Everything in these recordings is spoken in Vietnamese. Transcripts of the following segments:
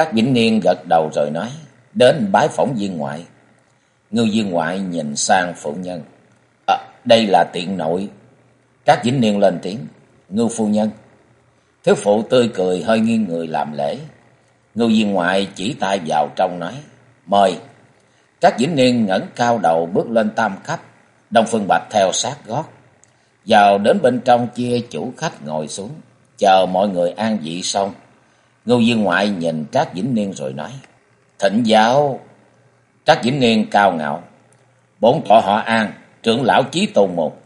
Trác Vĩnh Niên gật đầu rồi nói, đến bái phỏng viên ngoại. Ngư viên ngoại nhìn sang phụ nhân. À, đây là tiện nội. Trác Vĩnh Niên lên tiếng, ngư phu nhân. Thiếu phụ tươi cười hơi nghiêng người làm lễ. Ngư viên ngoại chỉ tay vào trong nói, mời. Trác Vĩnh Niên ngẩng cao đầu bước lên tam cấp, Đông Phương Bạch theo sát gót. Vào đến bên trong chia chủ khách ngồi xuống, chờ mọi người an vị xong Ngô viên ngoại nhìn Trác Vĩnh Niên rồi nói. Thịnh giáo. Trác Vĩnh Niên cao ngạo. Bốn tọa họ an, trưởng lão chí tôn một.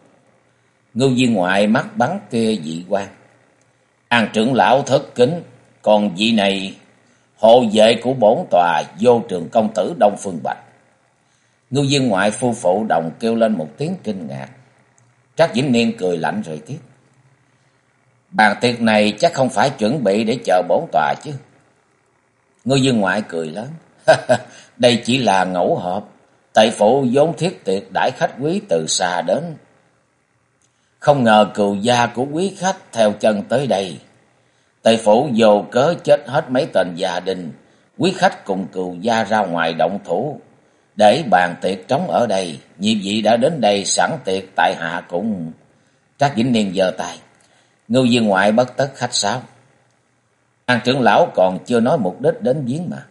Ngô viên ngoại mắt bắn kia dị quan. An trưởng lão thất kính, còn vị này hộ vệ của bổn tòa vô trường công tử Đông Phương Bạch. ngưu viên ngoại phu phụ đồng kêu lên một tiếng kinh ngạc. Trác Vĩnh Niên cười lạnh rồi tiếp. Bàn tiệc này chắc không phải chuẩn bị để chờ bổn tòa chứ. Ngư dương ngoại cười lớn. Đây chỉ là ngẫu hợp. Tại phủ vốn thiết tiệc đãi khách quý từ xa đến. Không ngờ cừu gia của quý khách theo chân tới đây. Tại phủ vô cớ chết hết mấy tên gia đình. Quý khách cùng cừu gia ra ngoài động thủ. Để bàn tiệc trống ở đây. nhị vị đã đến đây sẵn tiệc tại hạ cũng... Trác Vĩnh Niên giơ tay. Ngưu viên ngoại bất tất khách sáo. An trưởng lão còn chưa nói mục đích đến viếng mà.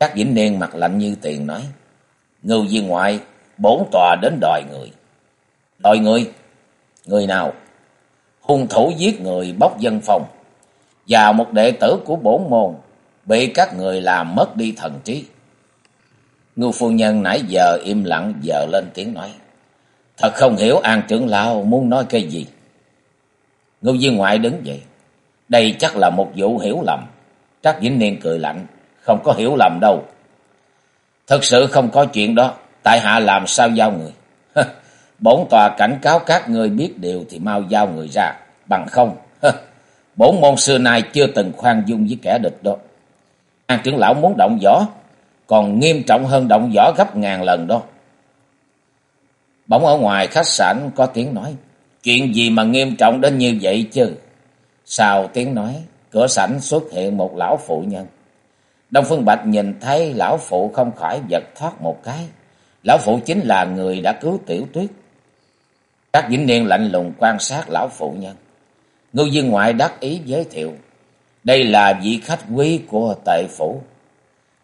Các vĩnh niên mặt lạnh như tiền nói. Ngưu viên ngoại bốn tòa đến đòi người. Đòi người? Người nào? Hung thủ giết người bóc dân phòng. Và một đệ tử của bổn môn bị các người làm mất đi thần trí. Ngưu phu nhân nãy giờ im lặng giờ lên tiếng nói. Thật không hiểu, an trưởng lão muốn nói cái gì. Ngô viên ngoại đứng dậy. Đây chắc là một vụ hiểu lầm. Trác Vĩnh Niên cười lạnh. Không có hiểu lầm đâu. Thật sự không có chuyện đó. Tại hạ làm sao giao người. Bổn tòa cảnh cáo các người biết điều thì mau giao người ra. Bằng không. Bổn môn xưa nay chưa từng khoan dung với kẻ địch đó. An trưởng lão muốn động võ. Còn nghiêm trọng hơn động võ gấp ngàn lần đó. Bỗng ở ngoài khách sạn có tiếng nói. Chuyện gì mà nghiêm trọng đến như vậy chứ? Sau tiếng nói, cửa sảnh xuất hiện một lão phụ nhân. Đông Phương Bạch nhìn thấy lão phụ không khỏi giật thoát một cái. Lão phụ chính là người đã cứu tiểu tuyết. Các vĩnh niên lạnh lùng quan sát lão phụ nhân. Ngư dương ngoại đắc ý giới thiệu. Đây là vị khách quý của tệ phủ.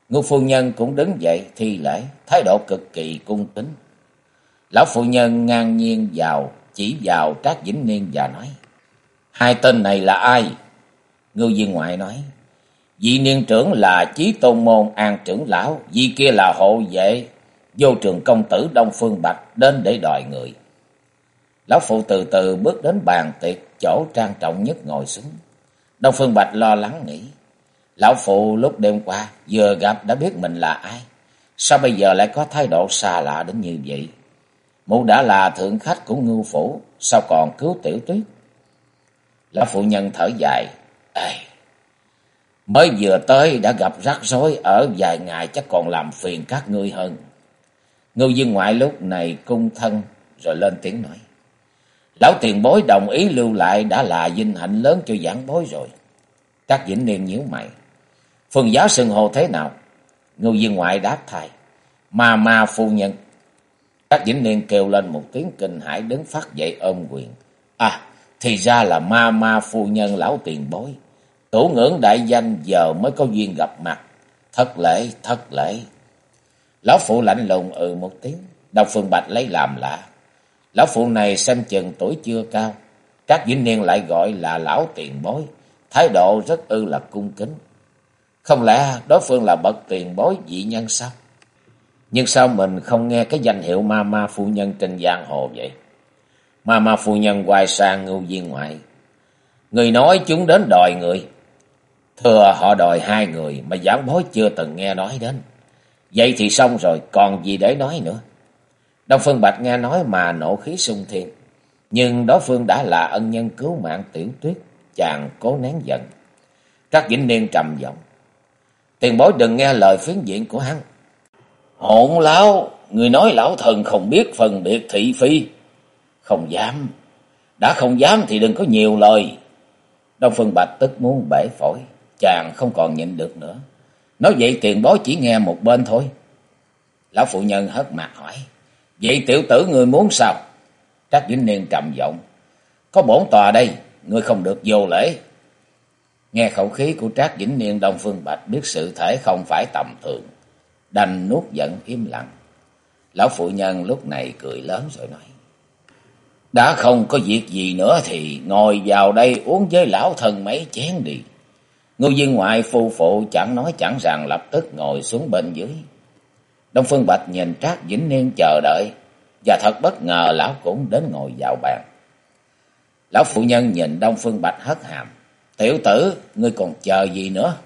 Ngư phu nhân cũng đứng dậy thi lễ, thái độ cực kỳ cung kính. Lão phụ nhân ngang nhiên vào chỉ vào Trác Vĩnh Niên và nói. Hai tên này là ai? Ngư viên ngoại nói. Vị niên trưởng là Chí Tôn Môn An trưởng lão, vị kia là hộ vệ, vô trường công tử Đông Phương Bạch đến để đòi người. Lão phụ từ từ bước đến bàn tiệc, chỗ trang trọng nhất ngồi xuống. Đông Phương Bạch lo lắng nghĩ. Lão phụ lúc đêm qua vừa gặp đã biết mình là ai. Sao bây giờ lại có thái độ xa lạ đến như vậy? Mụ đã là thượng khách của ngưu phủ, sao còn cứu tiểu tuyết? Lão phụ nhân thở dài, Ê, mới vừa tới đã gặp rắc rối ở vài ngày chắc còn làm phiền các ngươi hơn. Ngưu dương ngoại lúc này cung thân rồi lên tiếng nói. Lão tiền bối đồng ý lưu lại đã là vinh hạnh lớn cho giảng bối rồi. Các vĩnh niên nhíu mày. phương giáo sừng hồ thế nào? Ngưu dương ngoại đáp thầy. mà mà phu nhân. Các vĩnh niên kêu lên một tiếng kinh hãi đứng phát dậy ôm quyền. À, thì ra là ma ma phu nhân lão tiền bối. Tổ ngưỡng đại danh giờ mới có duyên gặp mặt. Thất lễ, thất lễ. Lão phụ lạnh lùng ừ một tiếng. Đồng Phương Bạch lấy làm lạ. Lão phụ này xem chừng tuổi chưa cao. Các vĩnh niên lại gọi là lão tiền bối. Thái độ rất ư là cung kính. Không lẽ đối phương là bậc tiền bối dị nhân sao? Nhưng sao mình không nghe cái danh hiệu ma ma phu nhân trên giang hồ vậy? Ma ma phu nhân quay sang ngưu viên ngoại. Người nói chúng đến đòi người. Thưa họ đòi hai người mà giảng bối chưa từng nghe nói đến. Vậy thì xong rồi, còn gì để nói nữa. Đông Phương Bạch nghe nói mà nộ khí sung thiên. Nhưng đối phương đã là ân nhân cứu mạng tiểu tuyết, chàng cố nén giận. Trác Vĩnh Niên trầm giọng. Tiền bối đừng nghe lời phiến diện của hắn. Hỗn lão, người nói lão thần không biết phân biệt thị phi. Không dám. Đã không dám thì đừng có nhiều lời. Đông Phương Bạch tức muốn bể phổi. Chàng không còn nhịn được nữa. Nói vậy tiền bối chỉ nghe một bên thôi. Lão phụ nhân hất mặt hỏi. Vậy tiểu tử người muốn sao? Trác Vĩnh Niên trầm giọng. Có bổn tòa đây, người không được vô lễ. Nghe khẩu khí của Trác Vĩnh Niên Đông Phương Bạch biết sự thể không phải tầm thường. Đành nuốt giận im lặng. Lão phụ nhân lúc này cười lớn rồi nói. Đã không có việc gì nữa thì ngồi vào đây uống với lão thần mấy chén đi. Ngô viên ngoại phu phụ chẳng nói chẳng rằng lập tức ngồi xuống bên dưới. Đông Phương Bạch nhìn Trác Vĩnh Niên chờ đợi. Và thật bất ngờ lão cũng đến ngồi vào bàn. Lão phụ nhân nhìn Đông Phương Bạch hất hàm. Tiểu tử, ngươi còn chờ gì nữa?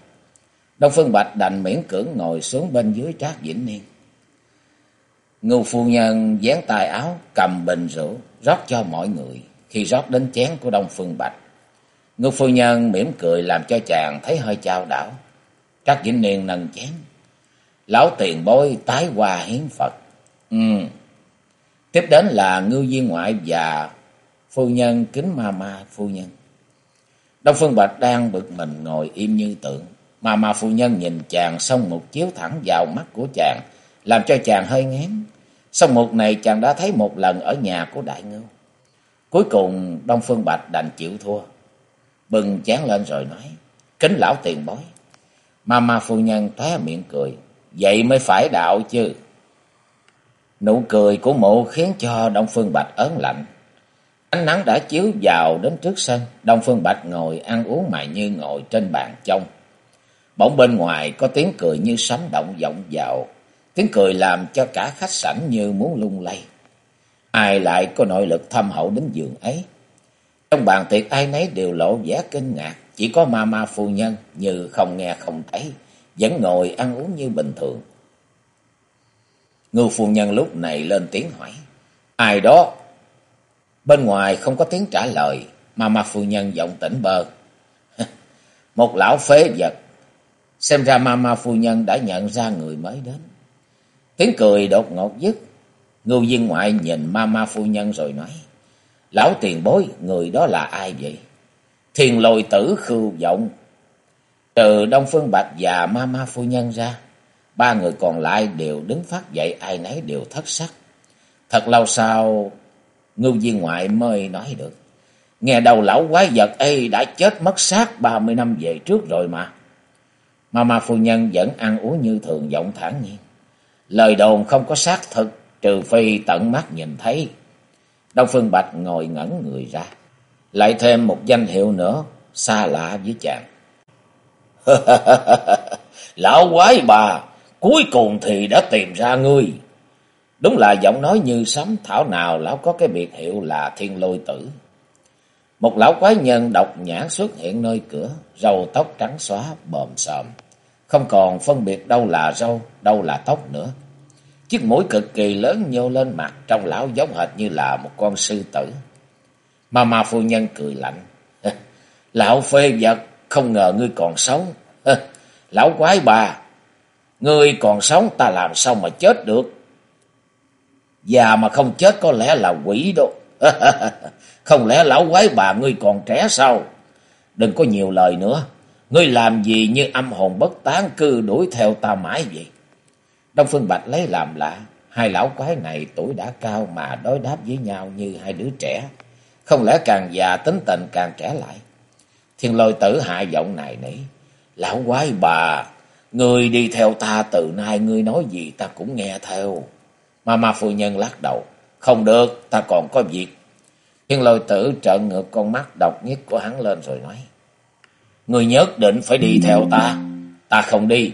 Đông Phương Bạch đành miễn cưỡng ngồi xuống bên dưới Trác Vĩnh Niên. Ngưu phu nhân dán tay áo, cầm bình rượu, rót cho mọi người. Khi rót đến chén của Đông Phương Bạch, Ngưu phu nhân mỉm cười làm cho chàng thấy hơi chao đảo. Trác Vĩnh Niên nâng chén. Lão tiền bối tái hòa hiến Phật. Ừ. Tiếp đến là ngư viên ngoại và phu nhân kính ma ma phu nhân. Đông Phương Bạch đang bực mình ngồi im như tượng. Mà mà phu nhân nhìn chàng xong một chiếu thẳng vào mắt của chàng, làm cho chàng hơi ngán. Xong một này chàng đã thấy một lần ở nhà của Đại Ngưu. Cuối cùng Đông Phương Bạch đành chịu thua. Bừng chán lên rồi nói, kính lão tiền bối. Mà mà phu nhân thóe miệng cười, vậy mới phải đạo chứ. Nụ cười của mụ khiến cho Đông Phương Bạch ớn lạnh. Ánh nắng đã chiếu vào đến trước sân, Đông Phương Bạch ngồi ăn uống mài như ngồi trên bàn trông. Bỗng bên ngoài có tiếng cười như sấm động vọng vào, tiếng cười làm cho cả khách sảnh như muốn lung lay. Ai lại có nội lực thâm hậu đến giường ấy? Trong bàn tiệc ai nấy đều lộ vẻ kinh ngạc, chỉ có ma ma phu nhân như không nghe không thấy, vẫn ngồi ăn uống như bình thường. Ngưu phu nhân lúc này lên tiếng hỏi, ai đó? Bên ngoài không có tiếng trả lời, ma ma phu nhân giọng tỉnh bơ. Một lão phế vật, xem ra mama phu nhân đã nhận ra người mới đến. Tiếng cười đột ngột dứt, ngưu viên ngoại nhìn mama phu nhân rồi nói, Lão tiền bối, người đó là ai vậy? Thiền lôi tử khưu vọng. Trừ Đông Phương Bạch và mama phu nhân ra, ba người còn lại đều đứng phát dậy ai nấy đều thất sắc. Thật lâu sau, ngưu viên ngoại mới nói được. Nghe đầu lão quái vật ấy đã chết mất xác ba mươi năm về trước rồi mà mà ma phu nhân vẫn ăn uống như thường giọng thản nhiên. Lời đồn không có xác thực, trừ phi tận mắt nhìn thấy. Đông Phương Bạch ngồi ngẩn người ra. Lại thêm một danh hiệu nữa, xa lạ với chàng. Lão quái bà, cuối cùng thì đã tìm ra ngươi. Đúng là giọng nói như sấm thảo nào lão có cái biệt hiệu là thiên lôi tử. Một lão quái nhân độc nhãn xuất hiện nơi cửa, râu tóc trắng xóa, bồm sòm. Không còn phân biệt đâu là râu, đâu là tóc nữa. Chiếc mũi cực kỳ lớn nhô lên mặt, trong lão giống hệt như là một con sư tử. Mà mà phu nhân cười lạnh. Lão phê vật, không ngờ ngươi còn sống. Lão quái bà, ngươi còn sống ta làm sao mà chết được. Già mà không chết có lẽ là quỷ đâu. không lẽ lão quái bà ngươi còn trẻ sao? Đừng có nhiều lời nữa. Ngươi làm gì như âm hồn bất tán cư đuổi theo ta mãi vậy? Đông Phương Bạch lấy làm lạ, hai lão quái này tuổi đã cao mà đối đáp với nhau như hai đứa trẻ. Không lẽ càng già tính tình càng trẻ lại? Thiên lôi tử hạ giọng này nỉ. Lão quái bà, người đi theo ta từ nay ngươi nói gì ta cũng nghe theo. Mà ma phu nhân lắc đầu. Không được, ta còn có việc. Thiên lôi tử trợn ngược con mắt độc nhất của hắn lên rồi nói. Người nhất định phải đi theo ta. Ta không đi.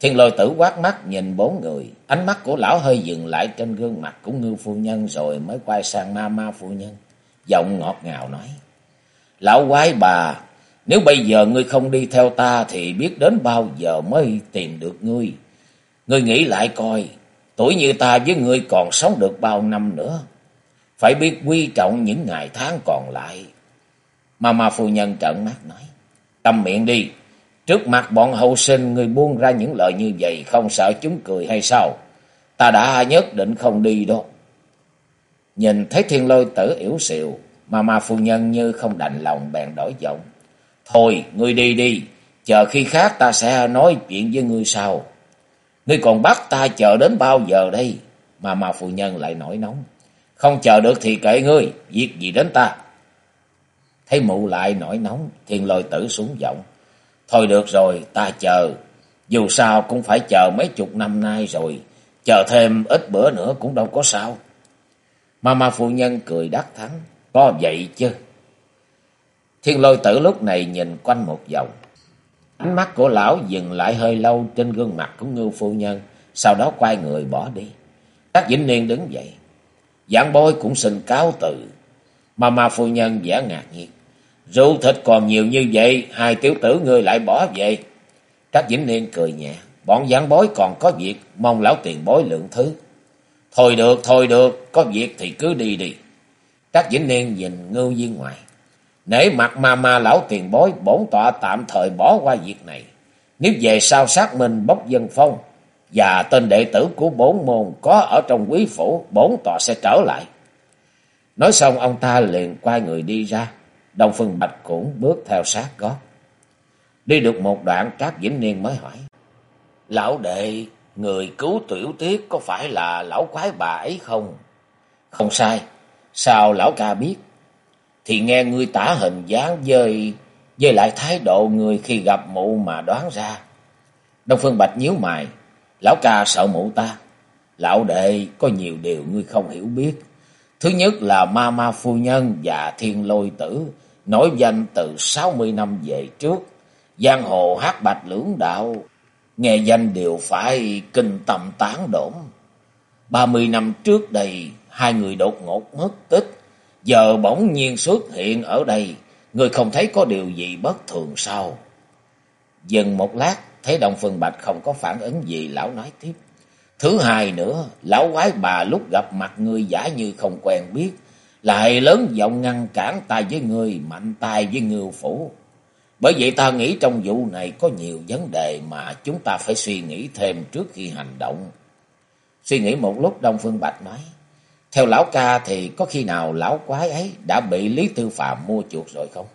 Thiên lôi tử quát mắt nhìn bốn người. Ánh mắt của lão hơi dừng lại trên gương mặt của ngư phu nhân rồi mới quay sang ma ma phu nhân. Giọng ngọt ngào nói. Lão quái bà, Nếu bây giờ ngươi không đi theo ta thì biết đến bao giờ mới tìm được ngươi. Ngươi nghĩ lại coi, tuổi như ta với ngươi còn sống được bao năm nữa. Phải biết quy trọng những ngày tháng còn lại. Mà mà phu nhân trợn mắt nói, tâm miệng đi, trước mặt bọn hậu sinh người buông ra những lời như vậy không sợ chúng cười hay sao? Ta đã nhất định không đi đâu. Nhìn thấy thiên lôi tử yếu xìu, mà mà phu nhân như không đành lòng bèn đổi giọng. Thôi, ngươi đi đi, chờ khi khác ta sẽ nói chuyện với ngươi sau. Ngươi còn bắt ta chờ đến bao giờ đây? Mà mà phụ nhân lại nổi nóng. Không chờ được thì kệ ngươi, việc gì đến ta? Thấy mụ lại nổi nóng, thiên lôi tử xuống giọng. Thôi được rồi, ta chờ. Dù sao cũng phải chờ mấy chục năm nay rồi. Chờ thêm ít bữa nữa cũng đâu có sao. Mà mà phụ nhân cười đắc thắng. Có vậy chứ. Thiên lôi tử lúc này nhìn quanh một vòng. Ánh mắt của lão dừng lại hơi lâu trên gương mặt của ngư phu nhân. Sau đó quay người bỏ đi. Các vĩnh niên đứng dậy. Giảng bôi cũng xin cáo từ. Mà mà phu nhân giả ngạc nhiên. Rượu thịt còn nhiều như vậy, hai tiểu tử ngươi lại bỏ về. Các vĩnh niên cười nhẹ. Bọn giảng bối còn có việc, mong lão tiền bối lượng thứ. Thôi được, thôi được, có việc thì cứ đi đi. Các vĩnh niên nhìn ngưu viên ngoại. Nể mặt ma ma lão tiền bối, bổn tọa tạm thời bỏ qua việc này. Nếu về sau xác minh bốc dân phong, và tên đệ tử của bốn môn có ở trong quý phủ, bổn tọa sẽ trở lại. Nói xong ông ta liền quay người đi ra, Đông Phương Bạch cũng bước theo sát gót. Đi được một đoạn Trác Vĩnh Niên mới hỏi. Lão đệ, người cứu tiểu tiết có phải là lão quái bà ấy không? Không sai, sao lão ca biết? Thì nghe ngươi tả hình dáng dơi, với lại thái độ người khi gặp mụ mà đoán ra. Đông Phương Bạch nhíu mày, lão ca sợ mụ ta. Lão đệ có nhiều điều ngươi không hiểu biết. Thứ nhất là ma ma phu nhân và thiên lôi tử, nổi danh từ sáu mươi năm về trước. Giang hồ hát bạch lưỡng đạo, nghe danh đều phải kinh tâm tán đổn. Ba mươi năm trước đây, hai người đột ngột mất tích. Giờ bỗng nhiên xuất hiện ở đây, người không thấy có điều gì bất thường sao? Dừng một lát, thấy Đông Phương Bạch không có phản ứng gì, lão nói tiếp. Thứ hai nữa, lão quái bà lúc gặp mặt người giả như không quen biết, lại lớn giọng ngăn cản tay với người, mạnh tay với ngưu phủ. Bởi vậy ta nghĩ trong vụ này có nhiều vấn đề mà chúng ta phải suy nghĩ thêm trước khi hành động. Suy nghĩ một lúc Đông Phương Bạch nói, theo lão ca thì có khi nào lão quái ấy đã bị Lý Tư Phạm mua chuột rồi không?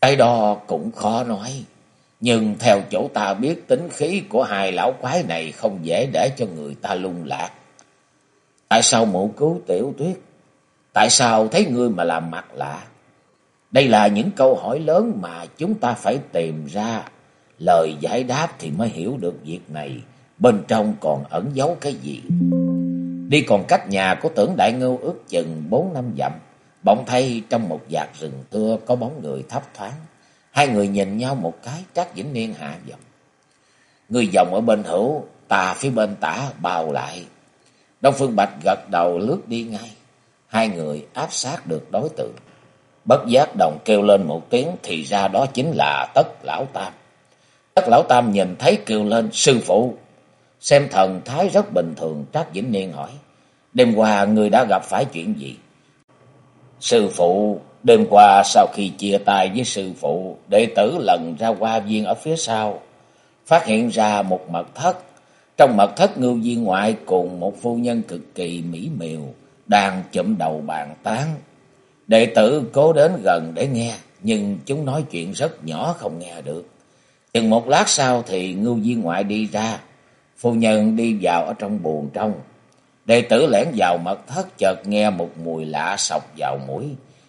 Cái đó cũng khó nói. Nhưng theo chỗ ta biết, tính khí của hai lão quái này không dễ để cho người ta lung lạc. Tại sao mụ cứu tiểu tuyết? Tại sao thấy ngươi mà làm mặt lạ? Đây là những câu hỏi lớn mà chúng ta phải tìm ra. Lời giải đáp thì mới hiểu được việc này. Bên trong còn ẩn giấu cái gì? Đi còn cách nhà của tưởng đại ngưu ước chừng bốn năm dặm. Bỗng thay trong một dạt rừng thưa có bóng người thấp thoáng. Hai người nhìn nhau một cái, Trác Vĩnh Niên hạ giọng. Người dòng ở bên hữu, tà phía bên tả bào lại. Đông Phương Bạch gật đầu lướt đi ngay. Hai người áp sát được đối tượng. Bất giác đồng kêu lên một tiếng thì ra đó chính là Tất Lão Tam. Tất Lão Tam nhìn thấy kêu lên sư phụ. Xem thần thái rất bình thường Trác Vĩnh Niên hỏi. Đêm qua người đã gặp phải chuyện gì? Sư phụ, đêm qua sau khi chia tay với sư phụ, đệ tử lần ra qua viên ở phía sau. Phát hiện ra một mật thất. Trong mật thất ngưu viên ngoại cùng một phu nhân cực kỳ mỹ miều, đang chụm đầu bàn tán. Đệ tử cố đến gần để nghe, nhưng chúng nói chuyện rất nhỏ không nghe được. Chừng một lát sau thì ngưu viên ngoại đi ra, phu nhân đi vào ở trong buồn trong. Đệ tử lẻn vào mật thất, chợt nghe một mùi lạ sọc vào mũi.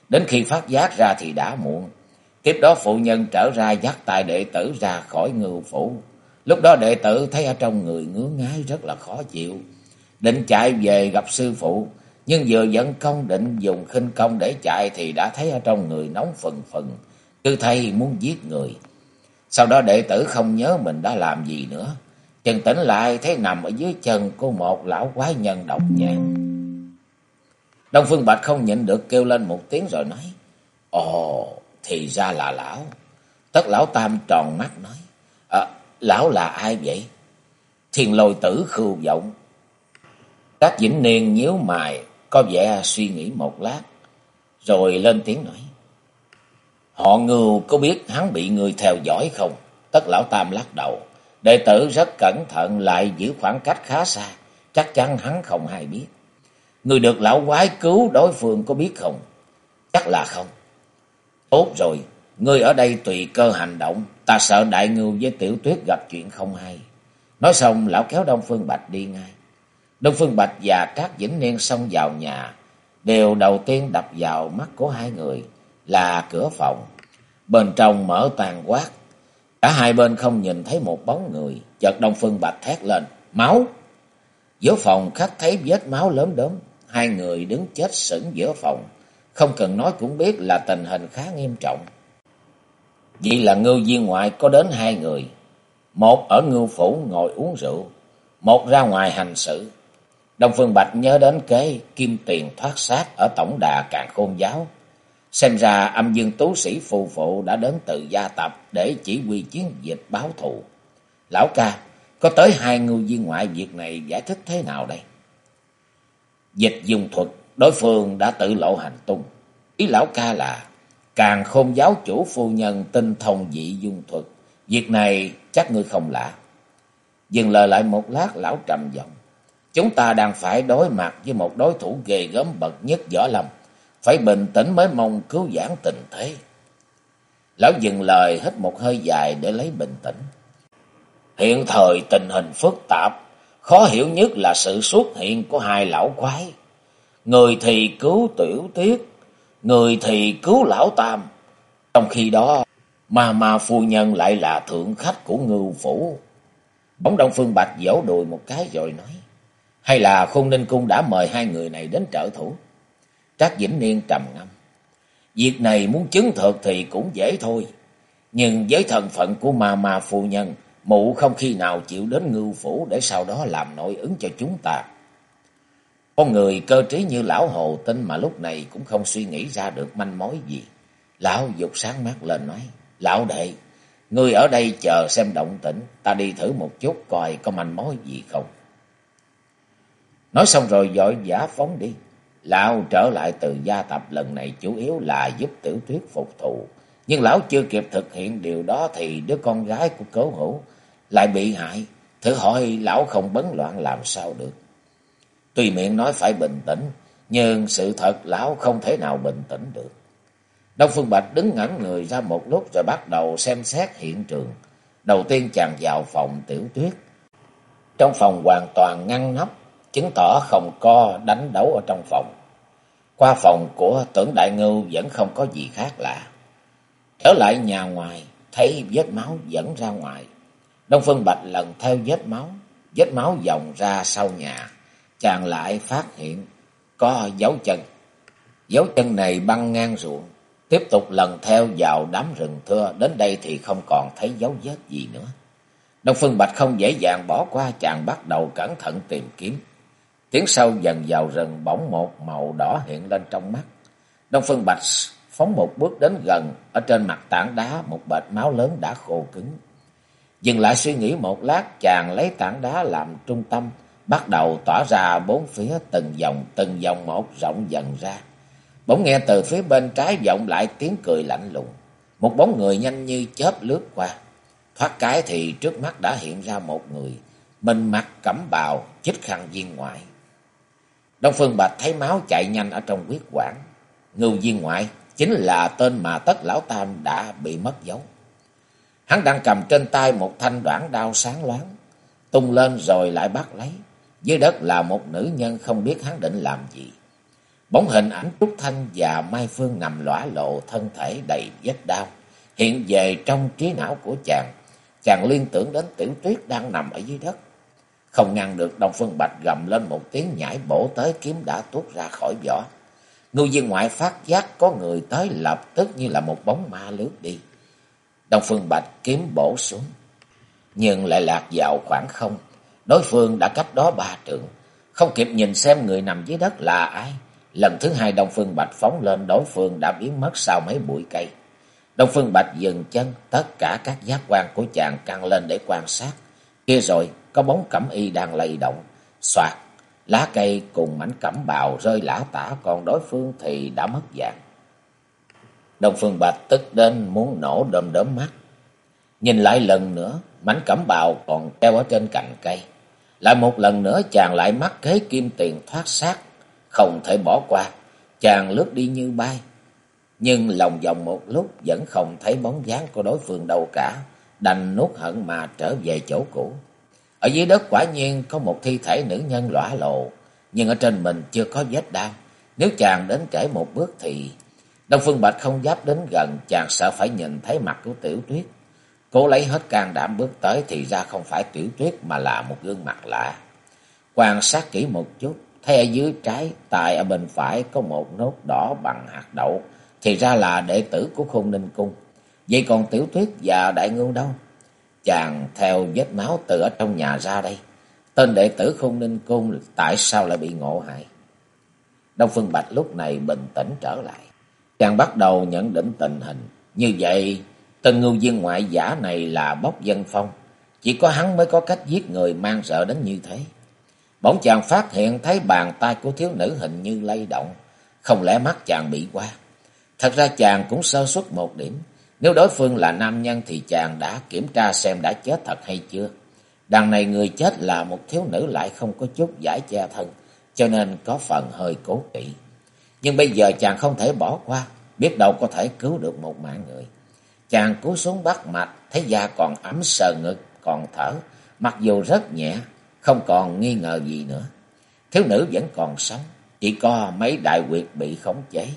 Đến khi phát giác ra thì đã muộn. Tiếp đó phụ nhân trở ra dắt tay đệ tử ra khỏi ngưu phủ. Lúc đó đệ tử thấy ở trong người ngứa ngái rất là khó chịu. Định chạy về gặp sư phụ. Nhưng vừa dẫn công định dùng khinh công để chạy thì đã thấy ở trong người nóng phừng phừng. Tư thay muốn giết người. Sau đó đệ tử không nhớ mình đã làm gì nữa. Chừng tỉnh lại thấy nằm ở dưới chân của một lão quái nhân độc nhãn. Đông Phương Bạch không nhịn được kêu lên một tiếng rồi nói. Ồ, thì ra là lão. Tất lão tam tròn mắt nói. À, lão là ai vậy? Thiên lôi tử khưu vọng. Các vĩnh niên nhíu mày, có vẻ suy nghĩ một lát, rồi lên tiếng nói. Họ ngưu có biết hắn bị người theo dõi không? Tất lão tam lắc đầu. Đệ tử rất cẩn thận lại giữ khoảng cách khá xa. Chắc chắn hắn không hay biết. Người được lão quái cứu đối phương có biết không? Chắc là không. Tốt rồi, ngươi ở đây tùy cơ hành động. Ta sợ đại ngưu với tiểu tuyết gặp chuyện không hay. Nói xong lão kéo Đông Phương Bạch đi ngay. Đông Phương Bạch và Trác Vĩnh Niên xông vào nhà. Điều đầu tiên đập vào mắt của hai người là cửa phòng. Bên trong mở tàn quát. Cả hai bên không nhìn thấy một bóng người. Chợt Đông Phương Bạch thét lên. Máu! Giữa phòng khách thấy vết máu lớn đớm, Hai người đứng chết sững giữa phòng. Không cần nói cũng biết là tình hình khá nghiêm trọng. Vậy là ngưu viên ngoại có đến hai người. Một ở ngưu phủ ngồi uống rượu. Một ra ngoài hành sự. Đông Phương Bạch nhớ đến kế kim tiền thoát sát ở tổng đà càng khôn giáo. Xem ra âm dương tú sĩ phù phụ đã đến từ gia tập để chỉ huy chiến dịch báo thù. Lão ca, có tới hai ngưu viên ngoại việc này giải thích thế nào đây? Dịch dùng thuật, đối phương đã tự lộ hành tung. Ý lão ca là càng khôn giáo chủ phu nhân tinh thông dị dung thuật. Việc này chắc ngươi không lạ. Dừng lời lại một lát lão trầm giọng. Chúng ta đang phải đối mặt với một đối thủ ghê gớm bậc nhất võ lâm. Phải bình tĩnh mới mong cứu giãn tình thế. Lão dừng lời hít một hơi dài để lấy bình tĩnh. Hiện thời tình hình phức tạp, khó hiểu nhất là sự xuất hiện của hai lão quái. Người thì cứu tiểu tiết, người thì cứu lão tam. Trong khi đó, mà mà phu nhân lại là thượng khách của ngưu phủ. Bóng đông phương bạch vỗ đùi một cái rồi nói. Hay là khôn ninh cung đã mời hai người này đến trợ thủ? Trác Vĩnh Niên trầm ngâm. Việc này muốn chứng thực thì cũng dễ thôi. Nhưng với thân phận của ma ma phu nhân, mụ không khi nào chịu đến ngưu phủ để sau đó làm nội ứng cho chúng ta. Con người cơ trí như lão hồ tinh mà lúc này cũng không suy nghĩ ra được manh mối gì. Lão dục sáng mắt lên nói, Lão đệ, ngươi ở đây chờ xem động tĩnh, ta đi thử một chút coi có manh mối gì không. Nói xong rồi dội giả phóng đi. Lão trở lại từ gia tập lần này chủ yếu là giúp tiểu tuyết phục thù. Nhưng lão chưa kịp thực hiện điều đó thì đứa con gái của cấu hữu lại bị hại. Thử hỏi lão không bấn loạn làm sao được. Tuy miệng nói phải bình tĩnh, nhưng sự thật lão không thể nào bình tĩnh được. Đông Phương Bạch đứng ngẩn người ra một lúc rồi bắt đầu xem xét hiện trường. Đầu tiên chàng vào phòng tiểu tuyết. Trong phòng hoàn toàn ngăn nắp, chứng tỏ không có đánh đấu ở trong phòng. Qua phòng của tưởng đại ngưu vẫn không có gì khác lạ. Trở lại nhà ngoài, thấy vết máu dẫn ra ngoài. Đông Phương Bạch lần theo vết máu, vết máu dòng ra sau nhà. Chàng lại phát hiện có dấu chân. Dấu chân này băng ngang ruộng, tiếp tục lần theo vào đám rừng thưa, đến đây thì không còn thấy dấu vết gì nữa. Đông Phương Bạch không dễ dàng bỏ qua, chàng bắt đầu cẩn thận tìm kiếm. Tiếng sâu dần vào rừng bỗng một màu đỏ hiện lên trong mắt. Đông Phương Bạch phóng một bước đến gần, ở trên mặt tảng đá một bệt máu lớn đã khô cứng. Dừng lại suy nghĩ một lát, chàng lấy tảng đá làm trung tâm, bắt đầu tỏa ra bốn phía từng dòng, từng dòng một rộng dần ra. Bỗng nghe từ phía bên trái vọng lại tiếng cười lạnh lùng. Một bóng người nhanh như chớp lướt qua. Thoát cái thì trước mắt đã hiện ra một người, mình mặt cẩm bào, chích khăn viên ngoại. Đông Phương Bạch thấy máu chạy nhanh ở trong huyết quản. Ngưu viên ngoại chính là tên mà tất lão tam đã bị mất dấu. Hắn đang cầm trên tay một thanh đoạn đao sáng loáng, tung lên rồi lại bắt lấy. Dưới đất là một nữ nhân không biết hắn định làm gì. Bóng hình ảnh Trúc Thanh và Mai Phương nằm lõa lộ thân thể đầy vết đau, hiện về trong trí não của chàng. Chàng liên tưởng đến tiểu tuyết đang nằm ở dưới đất. Không ngăn được Đông Phương Bạch gầm lên một tiếng nhảy bổ tới kiếm đã tuốt ra khỏi vỏ. Ngưu viên ngoại phát giác có người tới lập tức như là một bóng ma lướt đi. Đông Phương Bạch kiếm bổ xuống, nhưng lại lạc vào khoảng không. Đối phương đã cách đó ba trượng, không kịp nhìn xem người nằm dưới đất là ai. Lần thứ hai Đông Phương Bạch phóng lên đối phương đã biến mất sau mấy bụi cây. Đông Phương Bạch dừng chân, tất cả các giác quan của chàng căng lên để quan sát. Kia rồi, có bóng cẩm y đang lay động, xoạt, lá cây cùng mảnh cẩm bào rơi lả tả, còn đối phương thì đã mất dạng. Đông Phương Bạch tức đến muốn nổ đom đóm mắt. Nhìn lại lần nữa, mảnh cẩm bào còn treo ở trên cành cây. Lại một lần nữa chàng lại mắc kế kim tiền thoát xác, không thể bỏ qua. Chàng lướt đi như bay, nhưng lòng vòng một lúc vẫn không thấy bóng dáng của đối phương đâu cả, đành nuốt hận mà trở về chỗ cũ. Ở dưới đất quả nhiên có một thi thể nữ nhân lõa lộ, nhưng ở trên mình chưa có vết đau. Nếu chàng đến kể một bước thì Đông Phương Bạch không dám đến gần, chàng sợ phải nhìn thấy mặt của Tiểu Tuyết. cô lấy hết can đảm bước tới thì ra không phải Tiểu Tuyết mà là một gương mặt lạ. Quan sát kỹ một chút, thấy ở dưới trái, tại ở bên phải có một nốt đỏ bằng hạt đậu, thì ra là đệ tử của khôn ninh cung. Vậy còn Tiểu Tuyết và Đại Ngưu đâu? Chàng theo vết máu từ ở trong nhà ra đây. Tên đệ tử không ninh cung tại sao lại bị ngộ hại? Đông Phương Bạch lúc này bình tĩnh trở lại. Chàng bắt đầu nhận định tình hình. Như vậy, tên ngưu viên ngoại giả này là bốc dân phong. Chỉ có hắn mới có cách giết người mang sợ đến như thế. Bỗng chàng phát hiện thấy bàn tay của thiếu nữ hình như lay động. Không lẽ mắt chàng bị qua. Thật ra chàng cũng sơ suất một điểm. Nếu đối phương là nam nhân thì chàng đã kiểm tra xem đã chết thật hay chưa. Đằng này người chết là một thiếu nữ lại không có chút giải che thân, cho nên có phần hơi cố kỵ. Nhưng bây giờ chàng không thể bỏ qua, biết đâu có thể cứu được một mạng người. Chàng cú xuống bắt mạch, thấy da còn ấm sờ ngực, còn thở, mặc dù rất nhẹ, không còn nghi ngờ gì nữa. Thiếu nữ vẫn còn sống, chỉ có mấy đại quyệt bị khống chế.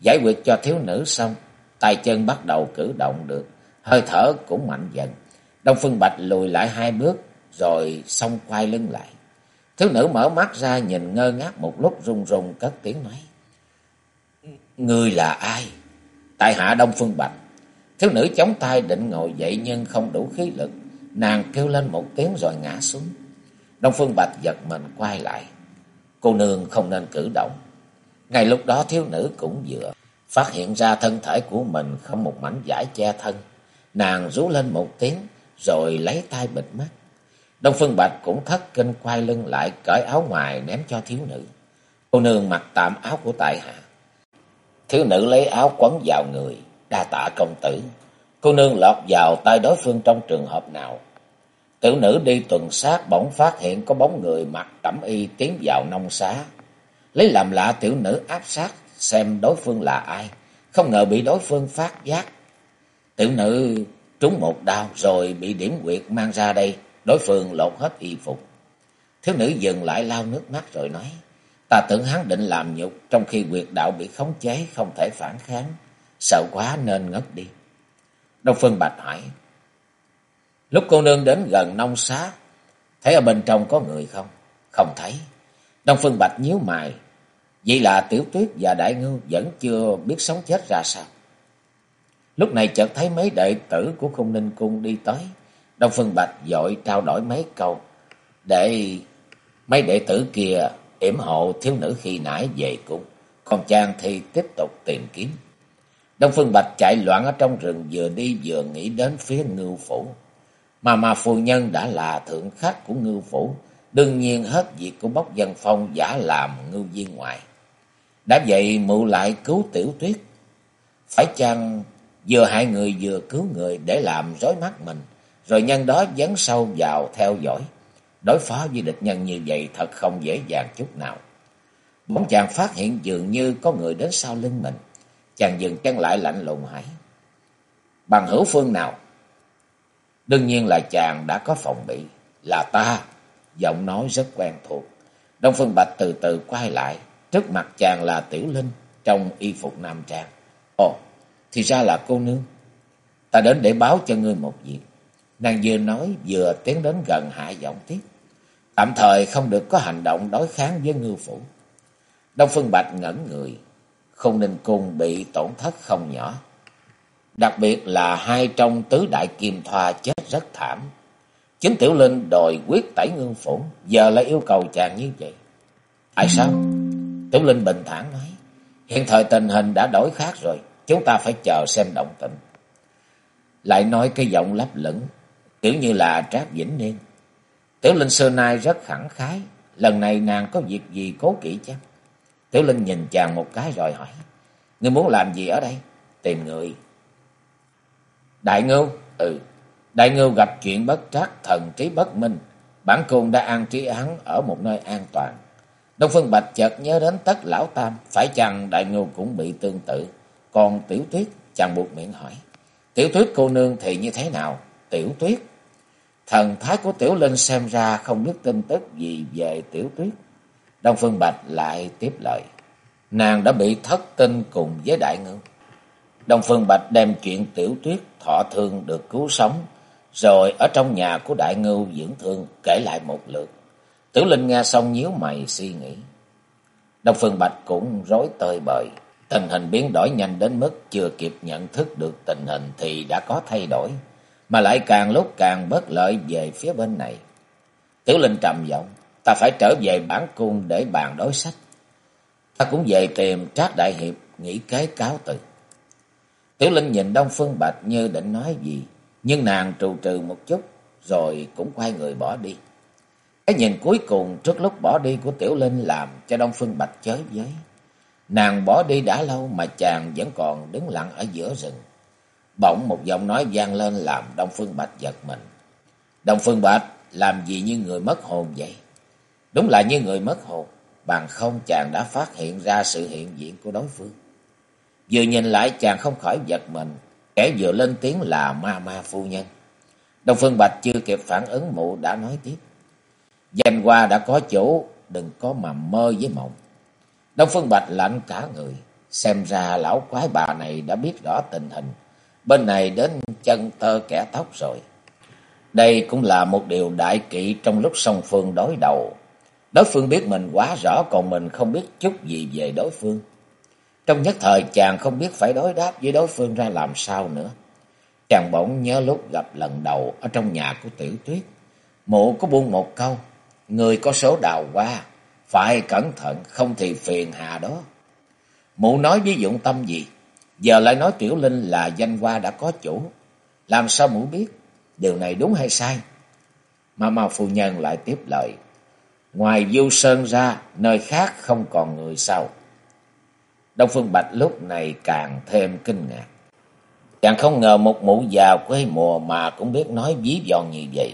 Giải quyết cho thiếu nữ xong, tay chân bắt đầu cử động được, hơi thở cũng mạnh dần. Đông Phương Bạch lùi lại hai bước, rồi xong quay lưng lại. Thiếu nữ mở mắt ra nhìn ngơ ngác một lúc run run cất tiếng nói. Người là ai? Tại hạ Đông Phương Bạch. Thiếu nữ chống tay định ngồi dậy nhưng không đủ khí lực. Nàng kêu lên một tiếng rồi ngã xuống. Đông Phương Bạch giật mình quay lại. Cô nương không nên cử động. Ngay lúc đó thiếu nữ cũng dựa phát hiện ra thân thể của mình không một mảnh vải che thân. Nàng rú lên một tiếng rồi lấy tay bịt mắt. Đông Phương Bạch cũng thất kinh quay lưng lại cởi áo ngoài ném cho thiếu nữ. Cô nương mặc tạm áo của tại hạ. Thiếu nữ lấy áo quấn vào người, đa tạ công tử. Cô nương lọt vào tay đối phương trong trường hợp nào? Tiểu nữ đi tuần sát bỗng phát hiện có bóng người mặc cẩm y tiến vào nông xá. Lấy làm lạ tiểu nữ áp sát xem đối phương là ai. Không ngờ bị đối phương phát giác. Tiểu nữ trúng một đao rồi bị điểm quyệt mang ra đây. Đối phương lột hết y phục. Thiếu nữ dừng lại lau nước mắt rồi nói. Ta tưởng hắn định làm nhục trong khi quyệt đạo bị khống chế không thể phản kháng. Sợ quá nên ngất đi. Đông Phương Bạch hỏi. Lúc cô nương đến gần nông xá, thấy ở bên trong có người không? Không thấy. Đông Phương Bạch nhíu mày. Vậy là Tiểu Tuyết và Đại Ngưu vẫn chưa biết sống chết ra sao. Lúc này chợt thấy mấy đệ tử của khung ninh cung đi tới. Đông Phương Bạch dội trao đổi mấy câu. Để mấy đệ tử kia yểm hộ thiếu nữ khi nãy về cung. Còn chàng thì tiếp tục tìm kiếm. Đông Phương Bạch chạy loạn ở trong rừng vừa đi vừa nghĩ đến phía ngưu phủ. Mà mà phu nhân đã là thượng khách của ngưu phủ. Đương nhiên hết việc của bốc dân phong giả làm ngưu viên ngoại. Đã vậy mụ lại cứu tiểu tuyết. Phải chăng vừa hại người vừa cứu người để làm rối mắt mình. Rồi nhân đó dấn sâu vào theo dõi. Đối phó với địch nhân như vậy thật không dễ dàng chút nào. Bỗng chàng phát hiện dường như có người đến sau lưng mình. Chàng dừng chân lại lạnh lùng hỏi. Bằng hữu phương nào? Đương nhiên là chàng đã có phòng bị. Là ta. Giọng nói rất quen thuộc. Đông Phương Bạch từ từ quay lại. Trước mặt chàng là Tiểu Linh trong y phục nam trang. Ồ, thì ra là cô nương. Ta đến để báo cho ngươi một việc. Nàng vừa nói vừa tiến đến gần hạ giọng tiếp. Tạm thời không được có hành động đối kháng với ngư phủ. Đông Phương Bạch ngẩn người. Không nên cung bị tổn thất không nhỏ. Đặc biệt là hai trong tứ đại kim thoa chết rất thảm. Chính Tiểu Linh đòi quyết tẩy ngư phủ. Giờ lại yêu cầu chàng như vậy. Tại sao? Tiểu Linh bình thản nói. Hiện thời tình hình đã đổi khác rồi. chúng ta phải chờ xem động tĩnh. Lại nói cái giọng lấp lửng, kiểu như là Trác Vĩnh Niên. Tiểu Linh xưa nay rất khẳng khái, lần này nàng có việc gì cố kỹ chăng? Tiểu Linh nhìn chàng một cái rồi hỏi, Ngươi muốn làm gì ở đây? Tìm người. Đại ngưu? Ừ. Đại ngưu gặp chuyện bất trắc, thần trí bất minh. Bản cung đã an trí án ở một nơi an toàn. Đông Phương Bạch chợt nhớ đến tất lão tam, phải chăng đại ngưu cũng bị tương tự. Còn tiểu tuyết, chàng buộc miệng hỏi. Tiểu tuyết cô nương thì như thế nào? Tiểu tuyết. Thần thái của tiểu linh xem ra không biết tin tức gì về tiểu tuyết. Đông Phương Bạch lại tiếp lời. Nàng đã bị thất tinh cùng với đại ngưu. Đông Phương Bạch đem chuyện tiểu tuyết thọ thương được cứu sống, rồi ở trong nhà của đại ngưu dưỡng thương kể lại một lượt. Tử Linh nghe xong nhíu mày, suy nghĩ. Đông Phương Bạch cũng rối tơi bời. Tình hình biến đổi nhanh đến mức chưa kịp nhận thức được tình hình thì đã có thay đổi. Mà lại càng lúc càng bất lợi về phía bên này. Tiểu Linh trầm giọng. Ta phải trở về bản cung để bàn đối sách. Ta cũng về tìm Trác Đại Hiệp nghĩ kế cáo từ. Tiểu Linh nhìn Đông Phương Bạch như định nói gì. Nhưng nàng trù trừ một chút, rồi cũng quay người bỏ đi. Cái nhìn cuối cùng trước lúc bỏ đi của Tiểu Linh làm cho Đông Phương Bạch chới với. Nàng bỏ đi đã lâu mà chàng vẫn còn đứng lặng ở giữa rừng. Bỗng một giọng nói vang lên làm Đông Phương Bạch giật mình. Đông Phương Bạch, làm gì như người mất hồn vậy? Đúng là như người mất hồn. Bằng không chàng đã phát hiện ra sự hiện diện của đối phương. Vừa nhìn lại chàng không khỏi giật mình. Kẻ vừa lên tiếng là ma ma phu nhân. Đông Phương Bạch chưa kịp phản ứng, mụ đã nói tiếp. Danh qua đã có chỗ, đừng có mà mơ với mộng. Đông Phương Bạch lạnh cả người, xem ra lão quái bà này đã biết rõ tình hình. Bên này đến chân tơ kẻ tóc rồi. Đây cũng là một điều đại kỵ trong lúc song phương đối đầu. Đối phương biết mình quá rõ còn mình không biết chút gì về đối phương. Trong nhất thời chàng không biết phải đối đáp với đối phương ra làm sao nữa. Chàng bỗng nhớ lúc gặp lần đầu ở trong nhà của tiểu tuyết. Mụ có buông một câu. Người có số đào hoa Phải cẩn thận không thì phiền hà đó. Mụ nói với dụng tâm gì? Giờ lại nói Tiểu Linh là danh hoa đã có chủ. Làm sao mụ biết? Điều này đúng hay sai? Mà mà Phu Nhân lại tiếp lời. Ngoài Du Sơn ra, nơi khác không còn người sau. Đông Phương Bạch lúc này càng thêm kinh ngạc. Chàng không ngờ một mụ già quê mùa mà cũng biết nói ví von như vậy.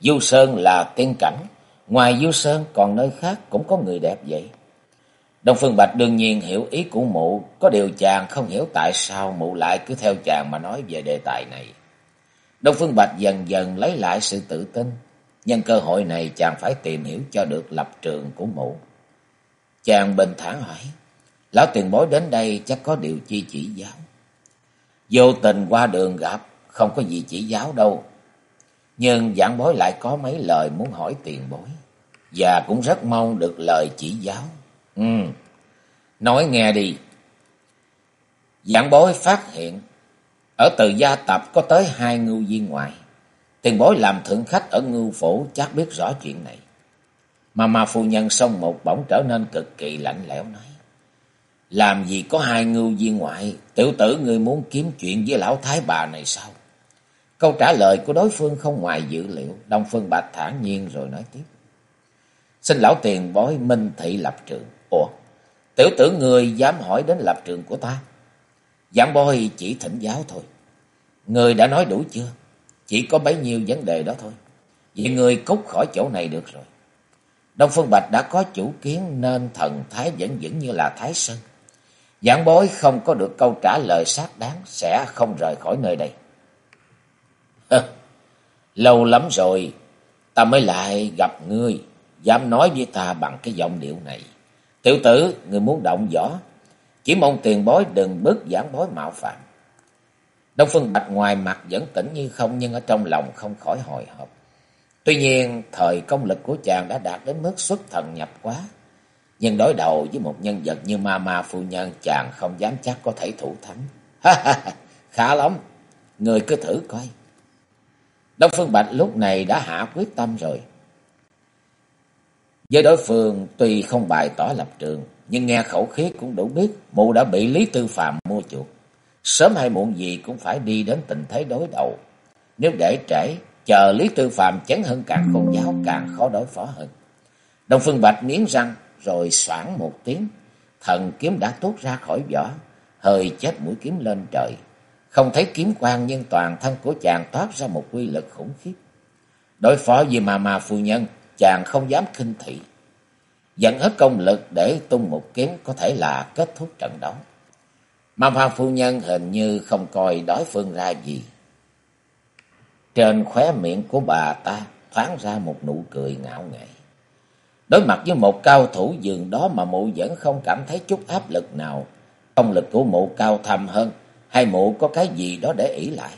Du Sơn là tiên cảnh, ngoài Du Sơn còn nơi khác cũng có người đẹp vậy. Đông Phương Bạch đương nhiên hiểu ý của mụ, có điều chàng không hiểu tại sao mụ lại cứ theo chàng mà nói về đề tài này. Đông Phương Bạch dần dần lấy lại sự tự tin, nhân cơ hội này chàng phải tìm hiểu cho được lập trường của mụ. Chàng bình thản hỏi, lão tiền bối đến đây chắc có điều chi chỉ giáo. Vô tình qua đường gặp, không có gì chỉ giáo đâu. Nhưng giảng bối lại có mấy lời muốn hỏi tiền bối. Và cũng rất mong được lời chỉ giáo. Ừ, nói nghe đi. Giảng bối phát hiện, ở từ gia tập có tới hai ngưu viên ngoại. Tiền bối làm thượng khách ở ngưu phủ chắc biết rõ chuyện này. Mà mà phu nhân xong một bỗng trở nên cực kỳ lạnh lẽo nói. Làm gì có hai ngưu viên ngoại, tiểu tử người muốn kiếm chuyện với lão thái bà này sao? Câu trả lời của đối phương không ngoài dự liệu, Đông Phương Bạch thản nhiên rồi nói tiếp. Xin lão tiền bối minh thị lập trường. Ủa, tiểu tử người dám hỏi đến lập trường của ta? Giảng bôi chỉ thỉnh giáo thôi. Người đã nói đủ chưa? Chỉ có bấy nhiêu vấn đề đó thôi. Vậy người cút khỏi chỗ này được rồi. Đông Phương Bạch đã có chủ kiến nên thần thái vẫn vững như là Thái Sơn. Giảng bối không có được câu trả lời xác đáng sẽ không rời khỏi nơi đây. Lâu lắm rồi ta mới lại gặp ngươi, dám nói với ta bằng cái giọng điệu này. Tiểu tử, người muốn động võ, chỉ mong tiền bối đừng bước giảng bối mạo phạm. Đông Phương Bạch ngoài mặt vẫn tỉnh như không nhưng ở trong lòng không khỏi hồi hộp. Tuy nhiên, thời công lực của chàng đã đạt đến mức xuất thần nhập quá. Nhưng đối đầu với một nhân vật như ma ma phu nhân chàng không dám chắc có thể thủ thắng. Khá lắm, người cứ thử coi. Đông Phương Bạch lúc này đã hạ quyết tâm rồi. Với đối phương tuy không bày tỏ lập trường, nhưng nghe khẩu khí cũng đủ biết mụ đã bị Lý Tư Phạm mua chuộc. Sớm hay muộn gì cũng phải đi đến tình thế đối đầu. Nếu để trễ, chờ Lý Tư Phạm chấn hơn càng khôn giáo càng khó đối phó hơn. Đông Phương Bạch nghiến răng rồi soảng một tiếng. Thần kiếm đã tuốt ra khỏi vỏ, hơi chết mũi kiếm lên trời. Không thấy kiếm quang nhưng toàn thân của chàng toát ra một quy lực khủng khiếp. Đối phó với mà mà phu nhân, chàng không dám khinh thị. Dẫn hết công lực để tung một kiếm có thể là kết thúc trận đấu. Mà mà phu nhân hình như không coi đối phương ra gì. Trên khóe miệng của bà ta thoáng ra một nụ cười ngạo nghễ. Đối mặt với một cao thủ dường đó mà mụ vẫn không cảm thấy chút áp lực nào. Công lực của mụ cao thâm hơn, hai mụ có cái gì đó để ỷ lại.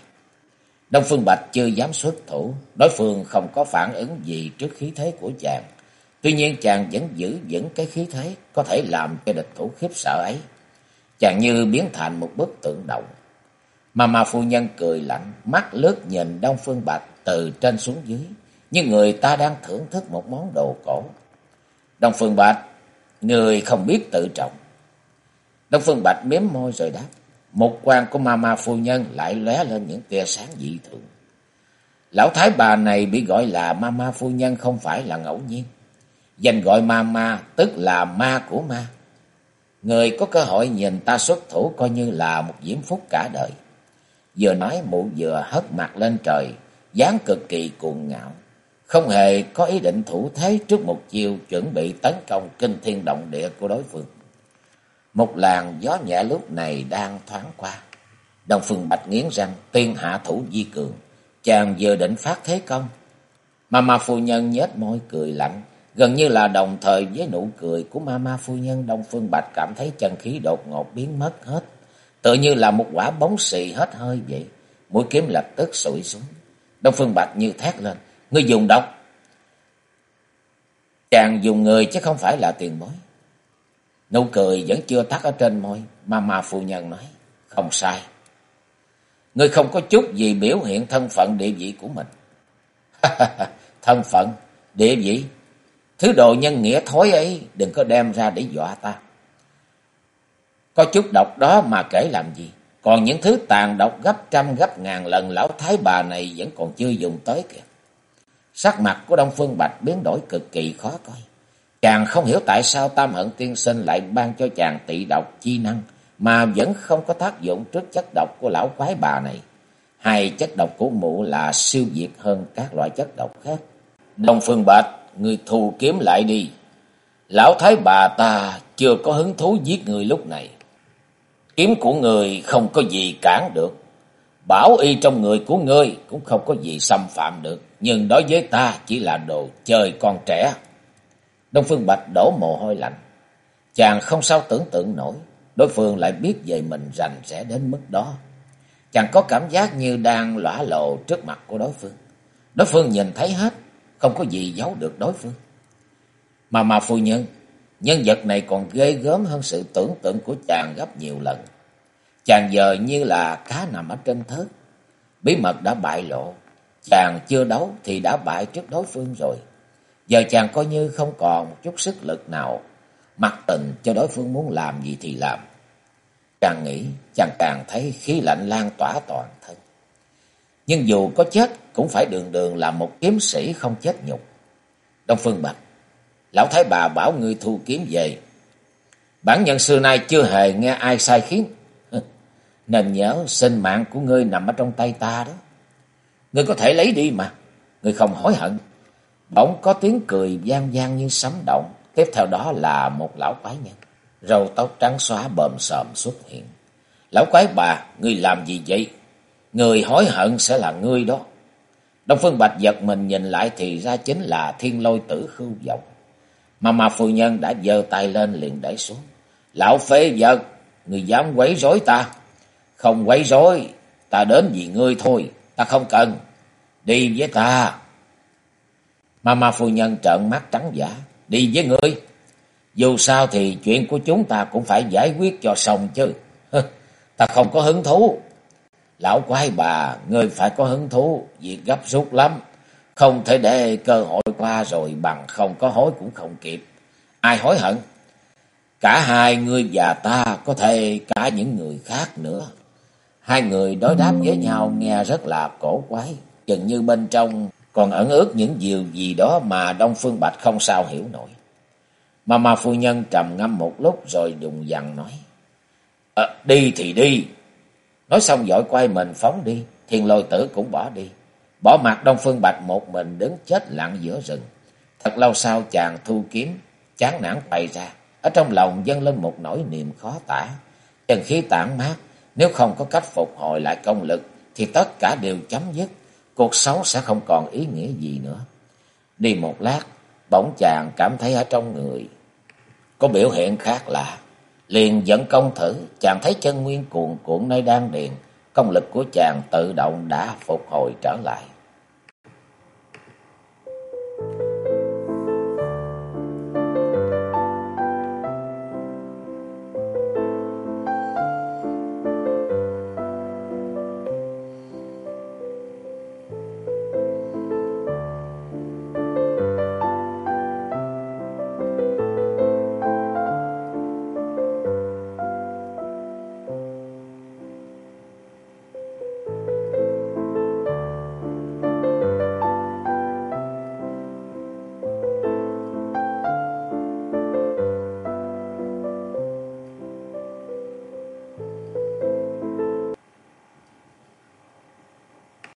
Đông Phương Bạch chưa dám xuất thủ, đối phương không có phản ứng gì trước khí thế của chàng. Tuy nhiên chàng vẫn giữ vững cái khí thế có thể làm cho địch thủ khiếp sợ ấy. Chàng như biến thành một bức tượng động. Mà mà phu nhân cười lạnh, mắt lướt nhìn Đông Phương Bạch từ trên xuống dưới, như người ta đang thưởng thức một món đồ cổ. Đông Phương Bạch, người không biết tự trọng. Đông Phương Bạch mếm môi rồi đáp. Một quan của Mama phu nhân lại lóe lên những tia sáng dị thường. Lão thái bà này bị gọi là Mama phu nhân không phải là ngẫu nhiên. Danh gọi Mama tức là ma của ma. Người có cơ hội nhìn ta xuất thủ coi như là một diễm phúc cả đời. Vừa nói mụ vừa hất mặt lên trời, dáng cực kỳ cuồng ngạo. Không hề có ý định thủ thế trước một chiều chuẩn bị tấn công kinh thiên động địa của đối phương. Một làn gió nhẹ lúc này đang thoáng qua. Đồng Phương Bạch nghiến răng, tiên hạ thủ di cường. Chàng vừa định phát thế công. Mà phu nhân nhếch môi cười lạnh. Gần như là đồng thời với nụ cười của ma ma phu nhân, Đông Phương Bạch cảm thấy chân khí đột ngột biến mất hết. Tự như là một quả bóng xì hết hơi vậy. Mũi kiếm lập tức sụi xuống. Đông Phương Bạch như thét lên. Ngươi dùng độc. Chàng dùng người chứ không phải là tiền bối. Nụ cười vẫn chưa tắt ở trên môi. Mama phu nhân nói. Không sai. Ngươi không có chút gì biểu hiện thân phận địa vị của mình. thân phận, địa vị. Thứ đồ nhân nghĩa thối ấy đừng có đem ra để dọa ta. Có chút độc đó mà kể làm gì. Còn những thứ tàn độc gấp trăm gấp ngàn lần lão thái bà này vẫn còn chưa dùng tới kìa. Sắc mặt của Đông Phương Bạch biến đổi cực kỳ khó coi. Chàng không hiểu tại sao Tam Hận Tiên Sinh lại ban cho chàng tị độc chi năng mà vẫn không có tác dụng trước chất độc của lão quái bà này. Hai chất độc của mụ là siêu diệt hơn các loại chất độc khác. Đông Phương Bạch, người thù kiếm lại đi. Lão thái bà ta chưa có hứng thú giết người lúc này. Kiếm của người không có gì cản được. Bảo y trong người của ngươi cũng không có gì xâm phạm được. Nhưng đối với ta chỉ là đồ chơi con trẻ. Đông Phương Bạch đổ mồ hôi lạnh. Chàng không sao tưởng tượng nổi. Đối phương lại biết về mình rành rẽ đến mức đó. Chàng có cảm giác như đang lõa lộ trước mặt của đối phương. Đối phương nhìn thấy hết. Không có gì giấu được đối phương. Mà mà phu nhân. Nhân vật này còn ghê gớm hơn sự tưởng tượng của chàng gấp nhiều lần. Chàng giờ như là cá nằm ở trên thớt. Bí mật đã bại lộ. Chàng chưa đấu thì đã bại trước đối phương rồi. Giờ chàng coi như không còn một chút sức lực nào. Mặc tình cho đối phương muốn làm gì thì làm. Chàng nghĩ chàng càng thấy khí lạnh lan tỏa toàn thân. Nhưng dù có chết cũng phải đường đường là một kiếm sĩ không chết nhục. Đông Phương Bạch, lão thái bà bảo ngươi thu kiếm về. Bản nhân xưa nay chưa hề nghe ai sai khiến. Nên nhớ sinh mạng của ngươi nằm ở trong tay ta đó. Ngươi có thể lấy đi mà. Ngươi không hối hận. Bỗng có tiếng cười gian gian như sấm động. Tiếp theo đó là một lão quái nhân. Râu tóc trắng xóa bờm sờm xuất hiện. Lão quái bà, ngươi làm gì vậy? Người hối hận sẽ là ngươi đó. Đông Phương Bạch giật mình nhìn lại thì ra chính là thiên lôi tử khưu vọng. Mà mà phu nhân đã giơ tay lên liền đẩy xuống. Lão phế vật, người dám quấy rối ta. Không quấy rối, ta đến vì ngươi thôi, ta không cần. Đi với ta. Mama phu nhân trợn mắt trắng giả. Đi với ngươi. Dù sao thì chuyện của chúng ta cũng phải giải quyết cho xong chứ. ta không có hứng thú. Lão quái bà, ngươi phải có hứng thú. Việc gấp rút lắm. Không thể để cơ hội qua rồi bằng không có hối cũng không kịp. Ai hối hận? Cả hai người và ta có thể cả những người khác nữa. Hai người đối đáp với nhau nghe rất là cổ quái, chừng như bên trong còn ẩn ước những điều gì đó mà Đông Phương Bạch không sao hiểu nổi. Mà mà phu nhân trầm ngâm một lúc rồi dùng dằn nói. À, đi thì đi. Nói xong dội quay mình phóng đi, thiên lôi tử cũng bỏ đi. Bỏ mặt Đông Phương Bạch một mình đứng chết lặng giữa rừng. Thật lâu sau chàng thu kiếm, chán nản bày ra. Ở trong lòng dâng lên một nỗi niềm khó tả. Chân khí tản mát, nếu không có cách phục hồi lại công lực, thì tất cả đều chấm dứt. Cuộc sống sẽ không còn ý nghĩa gì nữa. Đi một lát, bỗng chàng cảm thấy ở trong người có biểu hiện khác lạ. Liền dẫn công thử, chàng thấy chân nguyên cuồn cuộn nơi đan điền, công lực của chàng tự động đã phục hồi trở lại.